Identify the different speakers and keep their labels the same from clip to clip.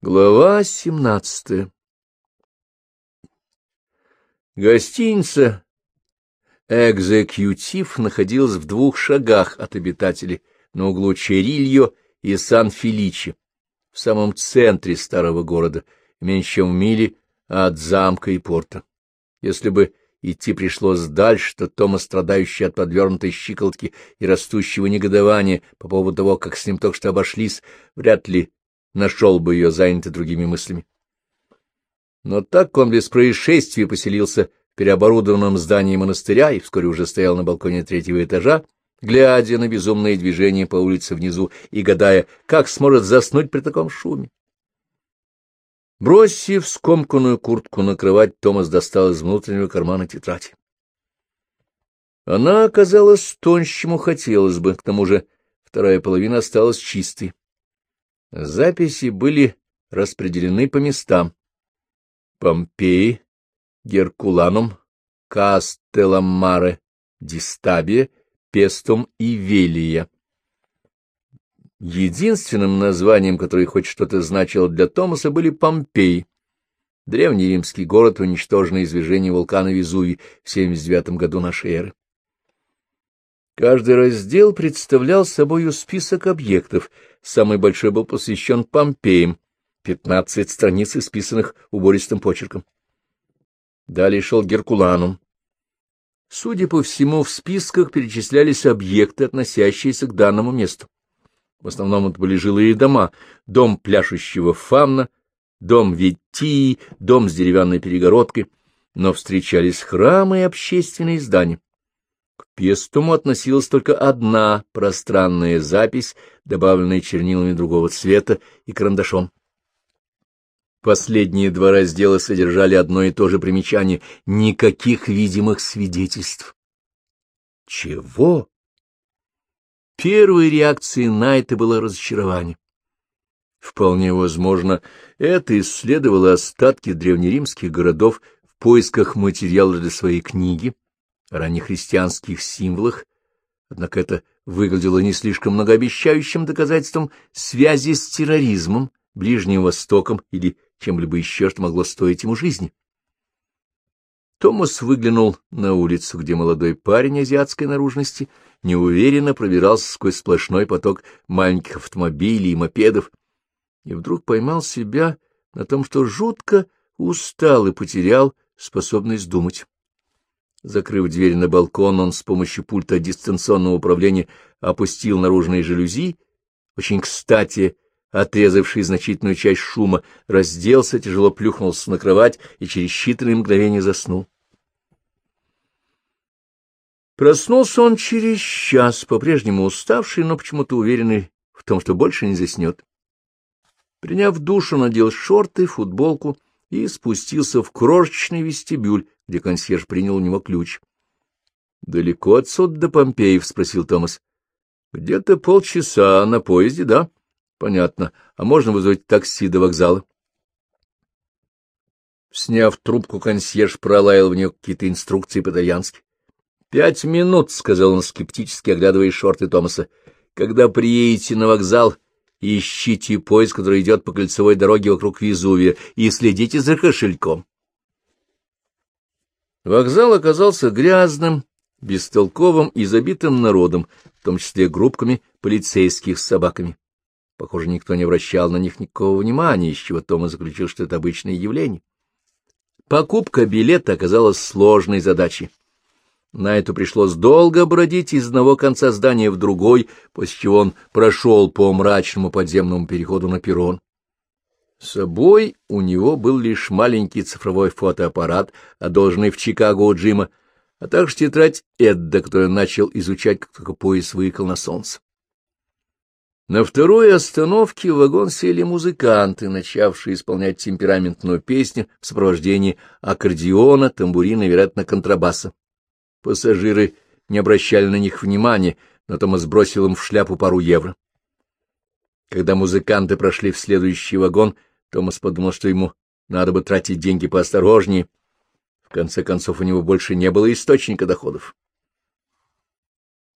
Speaker 1: Глава семнадцатая Гостиница «Экзекьютив» находилась в двух шагах от обитателей на углу Черильо и Сан-Феличи, в самом центре старого города, меньше чем в миле от замка и порта. Если бы идти пришлось дальше, то Тома, страдающий от подвернутой щиколотки и растущего негодования по поводу того, как с ним только что обошлись, вряд ли нашел бы ее занятой другими мыслями. Но так он без происшествий поселился в переоборудованном здании монастыря и вскоре уже стоял на балконе третьего этажа, глядя на безумные движения по улице внизу и гадая, как сможет заснуть при таком шуме. Бросив скомканную куртку на кровать, Томас достал из внутреннего кармана тетрадь. Она оказалась тоньше, чему хотелось бы, к тому же вторая половина осталась чистой. Записи были распределены по местам. Помпеи, Геркуланум, Кастелламаре, Дистабия, Пестум и Велия. Единственным названием, которое хоть что-то значило для Томаса, были Помпеи, древний римский город, уничтоженный извержением вулкана Везувий в 79 году нашей эры. Каждый раздел представлял собою список объектов. Самый большой был посвящен Помпеям, пятнадцать страниц, исписанных убористым почерком. Далее шел Геркуланум. Судя по всему, в списках перечислялись объекты, относящиеся к данному месту. В основном это были жилые дома, дом пляшущего фамна, дом Витии, дом с деревянной перегородкой, но встречались храмы и общественные здания. К пестуму относилась только одна пространная запись, добавленная чернилами другого цвета и карандашом. Последние два раздела содержали одно и то же примечание — никаких видимых свидетельств. Чего? Первой реакцией Найта было разочарование. Вполне возможно, это исследовало остатки древнеримских городов в поисках материала для своей книги, раннехристианских символах, однако это выглядело не слишком многообещающим доказательством связи с терроризмом, Ближним Востоком или чем-либо еще, что могло стоить ему жизни. Томас выглянул на улицу, где молодой парень азиатской наружности неуверенно пробирался сквозь сплошной поток маленьких автомобилей и мопедов, и вдруг поймал себя на том, что жутко устал и потерял способность думать. Закрыв дверь на балкон, он с помощью пульта дистанционного управления опустил наружные жалюзи, очень кстати отрезавший значительную часть шума, разделся, тяжело плюхнулся на кровать и через считанные мгновения заснул. Проснулся он через час, по-прежнему уставший, но почему-то уверенный в том, что больше не заснет. Приняв душ, он надел шорты, футболку и спустился в крошечный вестибюль, где консьерж принял у него ключ. — Далеко отсюда до Помпеев? — спросил Томас. — Где-то полчаса на поезде, да? — Понятно. А можно вызвать такси до вокзала? Сняв трубку, консьерж пролаял в нее какие-то инструкции по-итальянски. — Пять минут, — сказал он скептически, оглядывая шорты Томаса. — Когда приедете на вокзал, ищите поезд, который идет по кольцевой дороге вокруг Везувия, и следите за кошельком. Вокзал оказался грязным, бестолковым и забитым народом, в том числе группками полицейских с собаками. Похоже, никто не обращал на них никакого внимания, из чего Тома заключил, что это обычное явление. Покупка билета оказалась сложной задачей. На это пришлось долго бродить из одного конца здания в другой, после чего он прошел по мрачному подземному переходу на перрон. С собой у него был лишь маленький цифровой фотоаппарат, одолженный в Чикаго у Джима, а также тетрадь Эдда, которую начал изучать, как только поезд выехал на солнце. На второй остановке в вагон сели музыканты, начавшие исполнять темпераментную песню в сопровождении аккордеона, тамбурина и, вероятно, контрабаса. Пассажиры не обращали на них внимания, но Томас бросил им в шляпу пару евро. Когда музыканты прошли в следующий вагон, Томас подумал, что ему надо бы тратить деньги поосторожнее. В конце концов, у него больше не было источника доходов.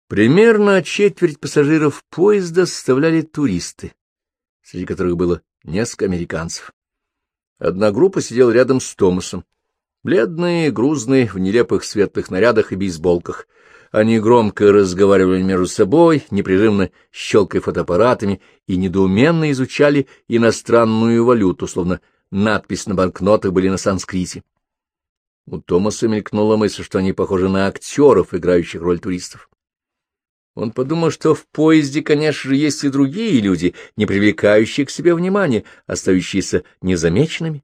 Speaker 1: Примерно четверть пассажиров поезда составляли туристы, среди которых было несколько американцев. Одна группа сидела рядом с Томасом. Бледные, грузные, в нелепых светлых нарядах и бейсболках. Они громко разговаривали между собой, непрерывно щелкая фотоаппаратами, и недоуменно изучали иностранную валюту, словно надпись на банкнотах были на санскрите. У Томаса мелькнула мысль, что они похожи на актеров, играющих роль туристов. Он подумал, что в поезде, конечно же, есть и другие люди, не привлекающие к себе внимания, остающиеся незамеченными.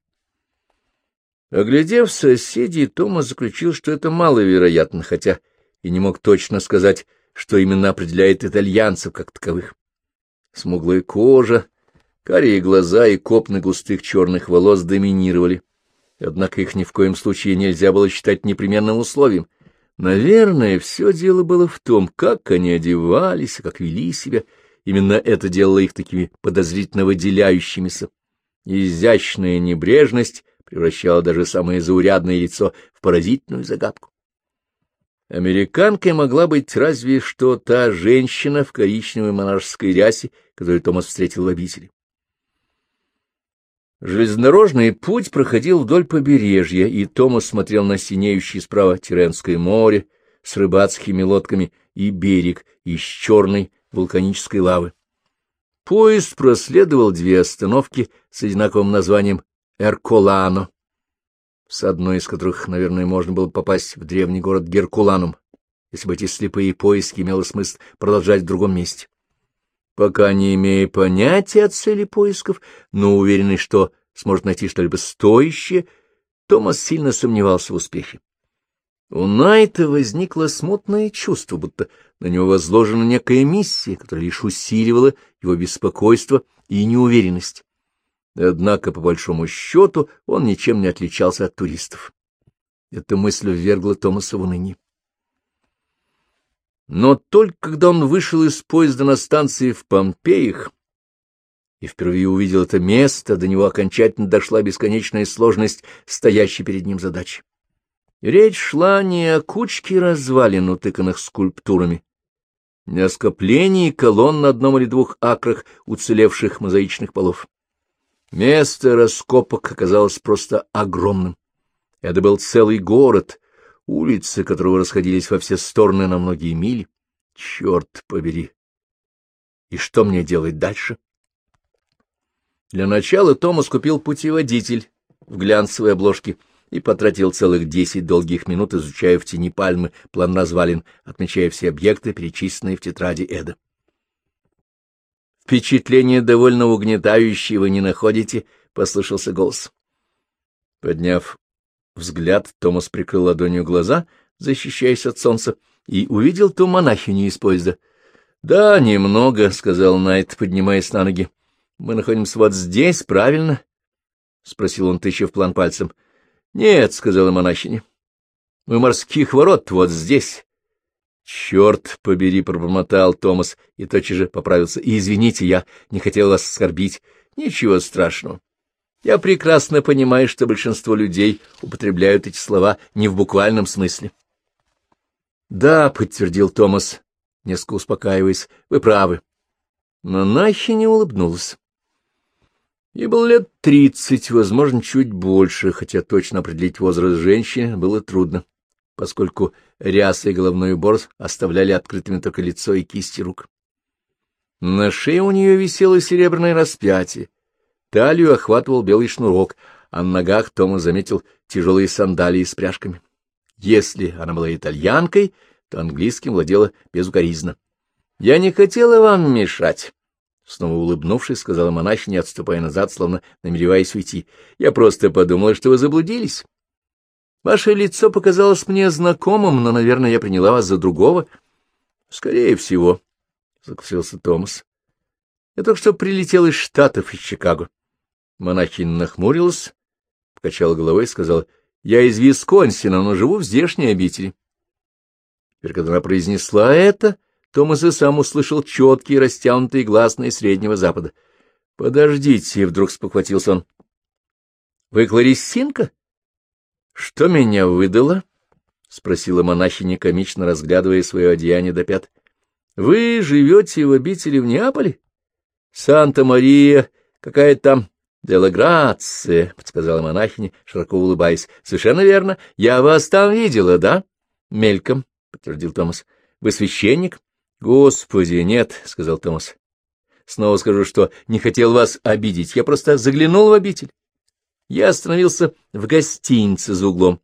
Speaker 1: Оглядев соседей, Томас заключил, что это маловероятно, хотя и не мог точно сказать, что именно определяет итальянцев как таковых. Смуглая кожа, карие глаза и копны густых черных волос доминировали. Однако их ни в коем случае нельзя было считать непременным условием. Наверное, все дело было в том, как они одевались, как вели себя. Именно это делало их такими подозрительно выделяющимися. Изящная небрежность превращала даже самое заурядное лицо в поразительную загадку. Американкой могла быть разве что та женщина в коричневой монашеской рясе, которую Томас встретил в обители. Железнодорожный путь проходил вдоль побережья, и Томас смотрел на синеющее справа Тиренское море с рыбацкими лодками и берег из черной вулканической лавы. Поезд проследовал две остановки с одинаковым названием Эрколано, с одной из которых, наверное, можно было попасть в древний город Геркуланум, если бы эти слепые поиски имело смысл продолжать в другом месте. Пока не имея понятия о цели поисков, но уверенный, что сможет найти что-либо стоящее, Томас сильно сомневался в успехе. У Найта возникло смутное чувство, будто на него возложена некая миссия, которая лишь усиливала его беспокойство и неуверенность. Однако, по большому счету, он ничем не отличался от туристов. Эта мысль ввергла Томаса в уныние. Но только когда он вышел из поезда на станции в Помпеях и впервые увидел это место, до него окончательно дошла бесконечная сложность стоящей перед ним задачи. Речь шла не о кучке развалин, утыканных скульптурами, не о скоплении колонн на одном или двух акрах уцелевших мозаичных полов. Место раскопок оказалось просто огромным. Это был целый город, улицы которого расходились во все стороны на многие мили. Черт побери! И что мне делать дальше? Для начала Томас купил путеводитель в глянцевой обложке и потратил целых десять долгих минут, изучая в тени пальмы план развалин, отмечая все объекты, перечисленные в тетради Эда. «Впечатление довольно угнетающее вы не находите?» — послышался голос. Подняв взгляд, Томас прикрыл ладонью глаза, защищаясь от солнца, и увидел ту монахиню из поезда. — Да, немного, — сказал Найт, поднимаясь на ноги. — Мы находимся вот здесь, правильно? — спросил он, тыча в план пальцем. — Нет, — сказала монахиня. — Мы морских ворот вот здесь. — Черт побери, — пробормотал Томас и тотчас же поправился. — Извините, я не хотел вас оскорбить. Ничего страшного. Я прекрасно понимаю, что большинство людей употребляют эти слова не в буквальном смысле. — Да, — подтвердил Томас, несколько успокаиваясь, — вы правы. Но Нахи не улыбнулась. Ей было лет тридцать, возможно, чуть больше, хотя точно определить возраст женщины было трудно, поскольку ряса и головной убор оставляли открытыми только лицо и кисти рук. На шее у нее висело серебряное распятие, Талию охватывал белый шнурок, а на ногах Тома заметил тяжелые сандалии с пряжками. Если она была итальянкой, то английским владела безукоризненно. — Я не хотела вам мешать, — снова улыбнувшись, сказала монахиня, отступая назад, словно намереваясь уйти. — Я просто подумала, что вы заблудились. Ваше лицо показалось мне знакомым, но, наверное, я приняла вас за другого. — Скорее всего, — закусился Томас. — Я только что прилетел из Штатов, из Чикаго. Монахинь нахмурилась, покачала головой и сказала, — Я из Висконсина, но живу в здешней обители. Теперь, когда она произнесла это, Томас и сам услышал четкие растянутые гласные Среднего Запада. — Подождите, — вдруг спохватился он. — Вы Клариссинка? — Что меня выдало? — спросила монахиня, комично разглядывая свое одеяние до пят. — Вы живете в обители в Неаполе? Санта-Мария какая там Делаграция, — подсказала монахиня, широко улыбаясь. — Совершенно верно. Я вас там видела, да? — Мельком, — подтвердил Томас. — Вы священник? — Господи, нет, — сказал Томас. — Снова скажу, что не хотел вас обидеть. Я просто заглянул в обитель. Я остановился в гостинице за углом.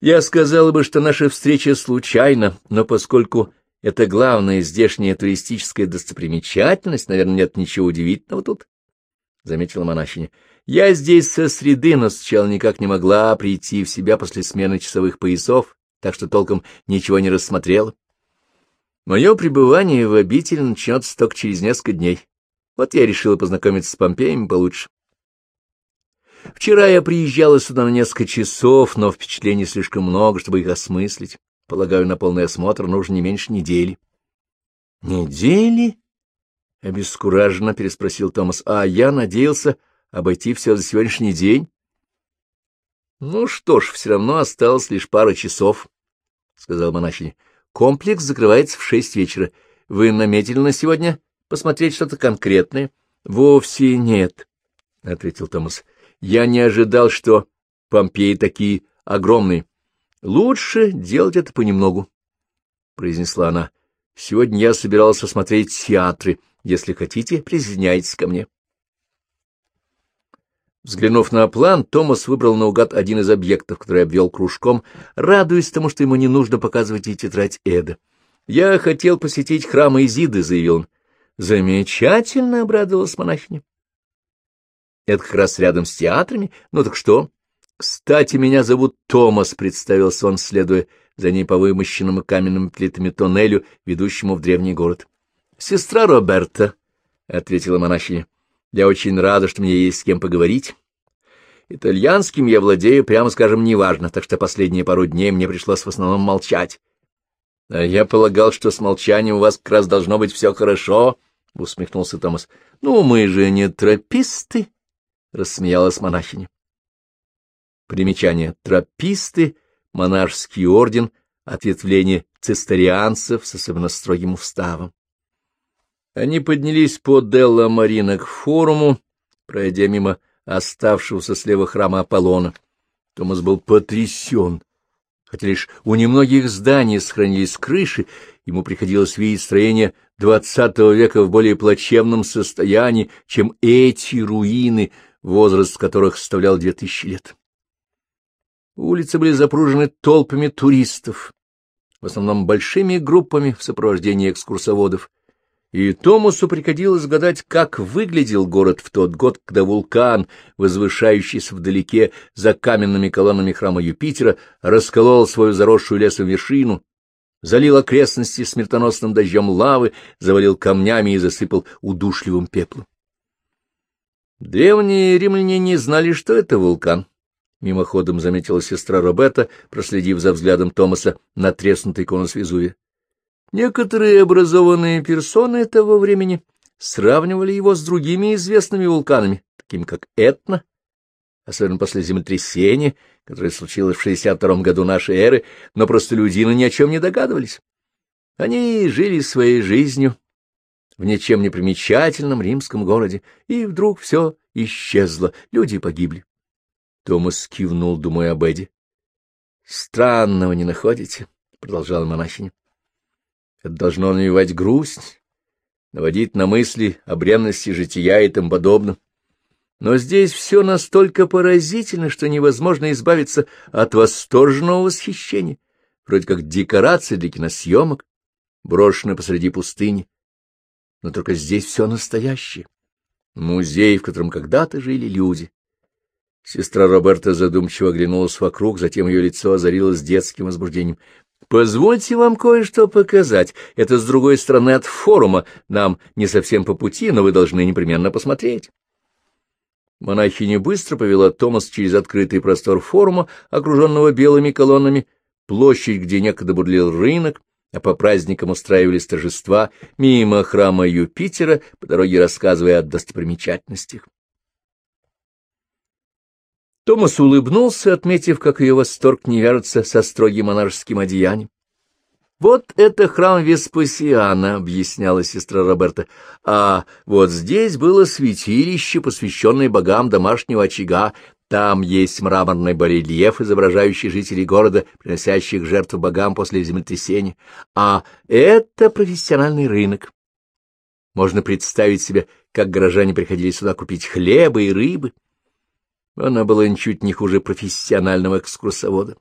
Speaker 1: Я сказала бы, что наша встреча случайна, но поскольку это главная здешняя туристическая достопримечательность, наверное, нет ничего удивительного тут, — заметила монахиня. Я здесь со среды, но сначала никак не могла прийти в себя после смены часовых поясов, так что толком ничего не рассмотрела. Мое пребывание в обители начнется только через несколько дней. Вот я решила познакомиться с Помпеями получше. Вчера я приезжала сюда на несколько часов, но впечатлений слишком много, чтобы их осмыслить. Полагаю, на полный осмотр нужно не меньше недели. — Недели? — обескураженно переспросил Томас. — А я надеялся обойти все за сегодняшний день. — Ну что ж, все равно осталось лишь пара часов, — сказал монахиня. — Комплекс закрывается в шесть вечера. Вы наметили на сегодня посмотреть что-то конкретное? — Вовсе нет, — ответил Томас. — Я не ожидал, что Помпеи такие огромные. Лучше делать это понемногу, — произнесла она. — Сегодня я собиралась осмотреть театры. Если хотите, присоединяйтесь ко мне. Взглянув на план, Томас выбрал наугад один из объектов, который обвел кружком, радуясь тому, что ему не нужно показывать и тетрадь Эда. — Я хотел посетить храм Изиды, — заявил он. — Замечательно, — обрадовалась монахиня. — Это как раз рядом с театрами. Ну так что? «Кстати, меня зовут Томас», — представился он, следуя за ней по вымощенному каменными плитами тоннелю, ведущему в древний город. «Сестра Роберта», — ответила монахиня, — «я очень рада, что мне есть с кем поговорить. Итальянским я владею, прямо скажем, неважно, так что последние пару дней мне пришлось в основном молчать». «А я полагал, что с молчанием у вас как раз должно быть все хорошо», — усмехнулся Томас. «Ну, мы же не трописты», — рассмеялась монахиня. Примечание. Трописты, монашеский орден, ответвление цистерианцев с особенно строгим уставом. Они поднялись по Делла Марина к форуму, пройдя мимо оставшегося слева храма Аполлона. Томас был потрясен. Хотя лишь у немногих зданий сохранились крыши, ему приходилось видеть строение двадцатого века в более плачевном состоянии, чем эти руины, возраст которых составлял две тысячи лет. Улицы были запружены толпами туристов, в основном большими группами в сопровождении экскурсоводов, и Томасу приходилось гадать, как выглядел город в тот год, когда вулкан, возвышающийся вдалеке за каменными колоннами храма Юпитера, расколол свою заросшую лесом вершину, залил окрестности смертоносным дождем лавы, завалил камнями и засыпал удушливым пеплом. Древние римляне не знали, что это вулкан. Мимоходом заметила сестра Роберта, проследив за взглядом Томаса на треснутый конус Везувия. Некоторые образованные персоны того времени сравнивали его с другими известными вулканами, такими как Этна, особенно после землетрясения, которое случилось в 62 году нашей эры, но простолюдины ни о чем не догадывались. Они жили своей жизнью в ничем не примечательном римском городе, и вдруг все исчезло, люди погибли. Томас кивнул, думая об Эдди. — Странного не находите? — продолжала монахиня. — Это должно навевать грусть, наводить на мысли о бренности жития и тому подобном. Но здесь все настолько поразительно, что невозможно избавиться от восторженного восхищения, вроде как декорации для киносъемок, брошенные посреди пустыни. Но только здесь все настоящее. Музей, в котором когда-то жили люди. Сестра Роберта задумчиво оглянулась вокруг, затем ее лицо озарилось детским возбуждением. — Позвольте вам кое-что показать. Это с другой стороны от форума. Нам не совсем по пути, но вы должны непременно посмотреть. Монахиня быстро повела Томас через открытый простор форума, окруженного белыми колоннами, площадь, где некогда бурлил рынок, а по праздникам устраивались торжества, мимо храма Юпитера, по дороге рассказывая о достопримечательностях. Томас улыбнулся, отметив, как ее восторг не вяжется со строгим монашеским одеянием. Вот это храм Веспасиана, — объясняла сестра Роберта, — а вот здесь было святилище, посвященное богам домашнего очага, там есть мраморный барельеф, изображающий жителей города, приносящих жертву богам после землетрясения, а это профессиональный рынок. Можно представить себе, как горожане приходили сюда купить хлеба и рыбы. Она была ничуть не хуже профессионального экскурсовода.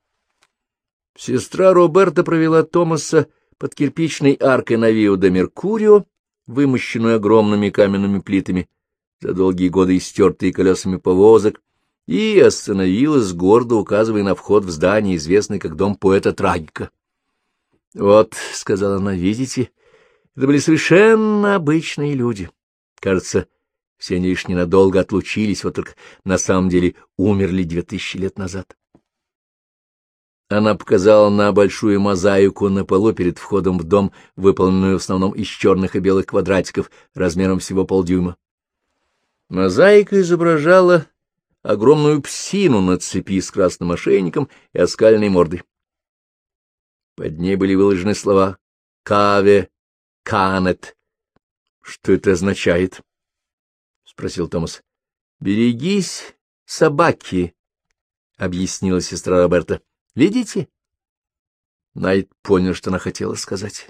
Speaker 1: Сестра Роберта провела Томаса под кирпичной аркой на Вио де Меркурио, вымощенную огромными каменными плитами, за долгие годы истертые колесами повозок, и остановилась, гордо указывая на вход в здание, известный как дом поэта-трагика. — Вот, — сказала она, — видите, это были совершенно обычные люди. Кажется, все они лишь ненадолго отлучились, вот только на самом деле умерли две тысячи лет назад. Она показала на большую мозаику на полу перед входом в дом, выполненную в основном из черных и белых квадратиков размером всего полдюйма. Мозаика изображала огромную псину на цепи с красным ошейником и оскальной мордой. Под ней были выложены слова «Каве», «Канет». «Что это означает?» — спросил Томас. «Берегись, собаки», — объяснила сестра Роберта. Видите? Найт понял, что она хотела сказать.